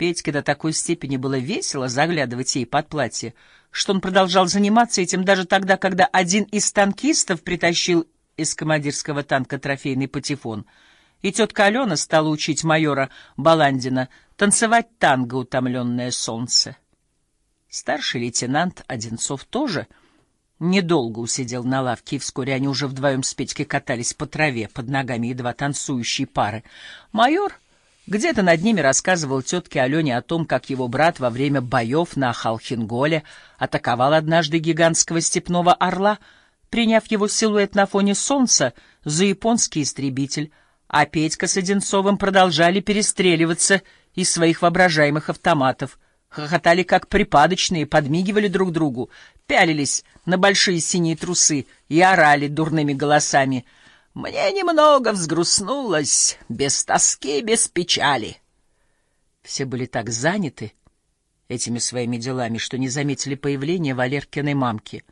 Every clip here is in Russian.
Петьке до такой степени было весело заглядывать ей под платье, что он продолжал заниматься этим даже тогда, когда один из танкистов притащил из командирского танка трофейный патефон, и тетка Алена стала учить майора Баландина танцевать танго «Утомленное солнце». Старший лейтенант Одинцов тоже недолго усидел на лавке, и вскоре они уже вдвоем с Петькой катались по траве под ногами едва танцующей пары. Майор где-то над ними рассказывал тетке Алене о том, как его брат во время боев на Халхинголе атаковал однажды гигантского степного орла, приняв его силуэт на фоне солнца за японский истребитель, а Петька с Одинцовым продолжали перестреливаться из своих воображаемых автоматов, хохотали как припадочные, подмигивали друг другу, пялились на большие синие трусы и орали дурными голосами — мне немного взгрустнулось, без тоски, без печали. Все были так заняты этими своими делами, что не заметили появления Валеркиной мамки.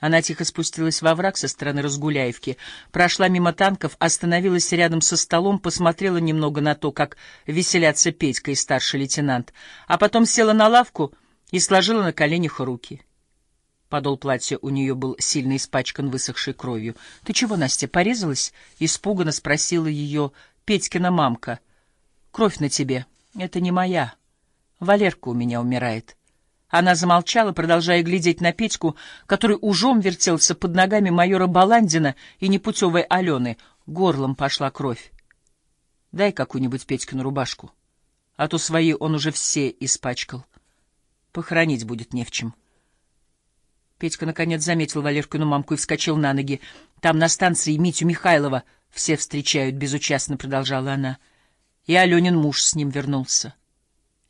Она тихо спустилась во враг со стороны Разгуляевки, прошла мимо танков, остановилась рядом со столом, посмотрела немного на то, как веселятся Петька и старший лейтенант, а потом села на лавку и сложила на коленях руки — Подол платья у нее был сильно испачкан высохшей кровью. — Ты чего, Настя, порезалась? — испуганно спросила ее Петькина мамка. — Кровь на тебе. Это не моя. Валерка у меня умирает. Она замолчала, продолжая глядеть на Петьку, который ужом вертелся под ногами майора Баландина и непутевой Алены. Горлом пошла кровь. — Дай какую-нибудь Петькину рубашку. А то свои он уже все испачкал. Похоронить будет не в чем. — Петька наконец заметил Валеркину мамку и вскочил на ноги. «Там на станции Митю Михайлова все встречают», — безучастно продолжала она. И Аленин муж с ним вернулся.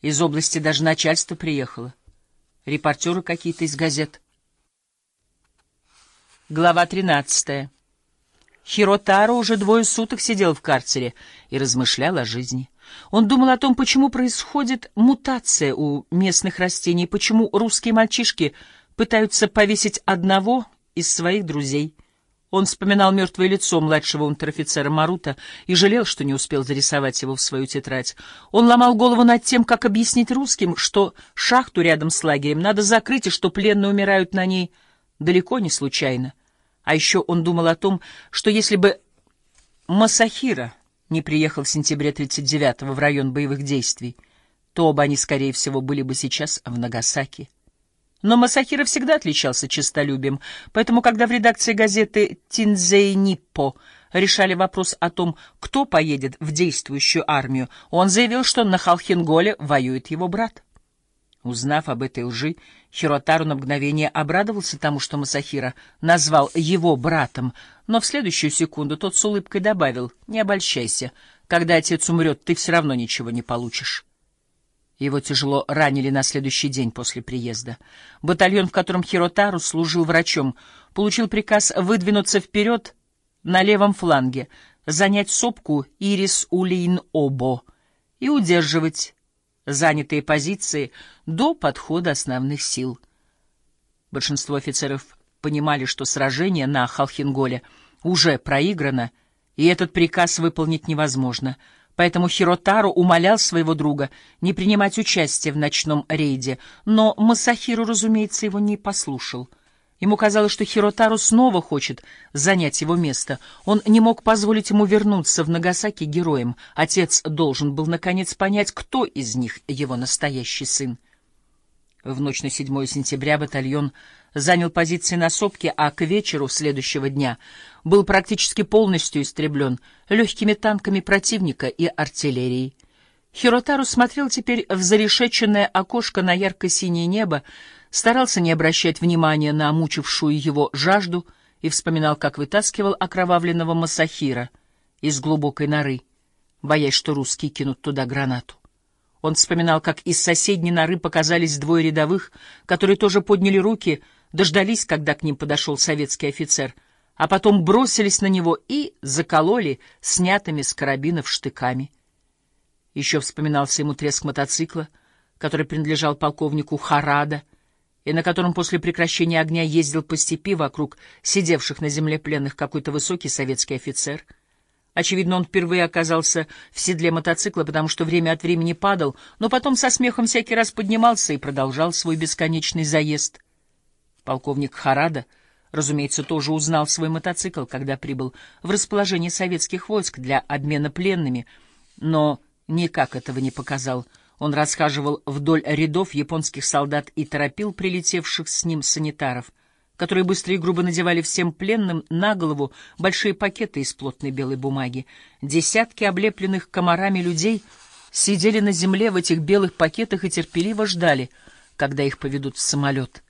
Из области даже начальство приехало. Репортеры какие-то из газет. Глава тринадцатая. Хиротаро уже двое суток сидел в карцере и размышлял о жизни. Он думал о том, почему происходит мутация у местных растений, почему русские мальчишки — пытаются повесить одного из своих друзей. Он вспоминал мертвое лицо младшего унтер-офицера Марута и жалел, что не успел зарисовать его в свою тетрадь. Он ломал голову над тем, как объяснить русским, что шахту рядом с лагерем надо закрыть, и что пленные умирают на ней далеко не случайно. А еще он думал о том, что если бы Масахира не приехал в сентябре 39-го в район боевых действий, то оба они, скорее всего, были бы сейчас в Нагасаки. Но Масахира всегда отличался честолюбием, поэтому, когда в редакции газеты «Тинзей Ниппо» решали вопрос о том, кто поедет в действующую армию, он заявил, что на Халхинголе воюет его брат. Узнав об этой лжи, Хиротару на мгновение обрадовался тому, что Масахира назвал его братом, но в следующую секунду тот с улыбкой добавил «Не обольщайся, когда отец умрет, ты все равно ничего не получишь». Его тяжело ранили на следующий день после приезда. Батальон, в котором Хиротару служил врачом, получил приказ выдвинуться вперед на левом фланге, занять сопку Ирис-Улейн-Обо и удерживать занятые позиции до подхода основных сил. Большинство офицеров понимали, что сражение на Халхинголе уже проиграно, и этот приказ выполнить невозможно — Поэтому Хиротару умолял своего друга не принимать участие в ночном рейде, но Масахиру, разумеется, его не послушал. Ему казалось, что Хиротару снова хочет занять его место. Он не мог позволить ему вернуться в Нагасаки героем. Отец должен был, наконец, понять, кто из них его настоящий сын. В ночь на 7 сентября батальон занял позиции на сопке, а к вечеру следующего дня был практически полностью истреблен легкими танками противника и артиллерией. Хиротару смотрел теперь в зарешеченное окошко на ярко-синее небо, старался не обращать внимания на мучившую его жажду и вспоминал, как вытаскивал окровавленного Масахира из глубокой норы, боясь, что русские кинут туда гранату. Он вспоминал, как из соседней норы показались двое рядовых, которые тоже подняли руки, дождались, когда к ним подошел советский офицер, а потом бросились на него и закололи снятыми с карабинов штыками. Еще вспоминался ему треск мотоцикла, который принадлежал полковнику Харада, и на котором после прекращения огня ездил по степи вокруг сидевших на земле пленных какой-то высокий советский офицер. Очевидно, он впервые оказался в седле мотоцикла, потому что время от времени падал, но потом со смехом всякий раз поднимался и продолжал свой бесконечный заезд. Полковник Харада, разумеется, тоже узнал свой мотоцикл, когда прибыл в расположение советских войск для обмена пленными, но никак этого не показал. Он расхаживал вдоль рядов японских солдат и торопил прилетевших с ним санитаров — которые быстро и грубо надевали всем пленным на голову большие пакеты из плотной белой бумаги. Десятки облепленных комарами людей сидели на земле в этих белых пакетах и терпеливо ждали, когда их поведут в самолет.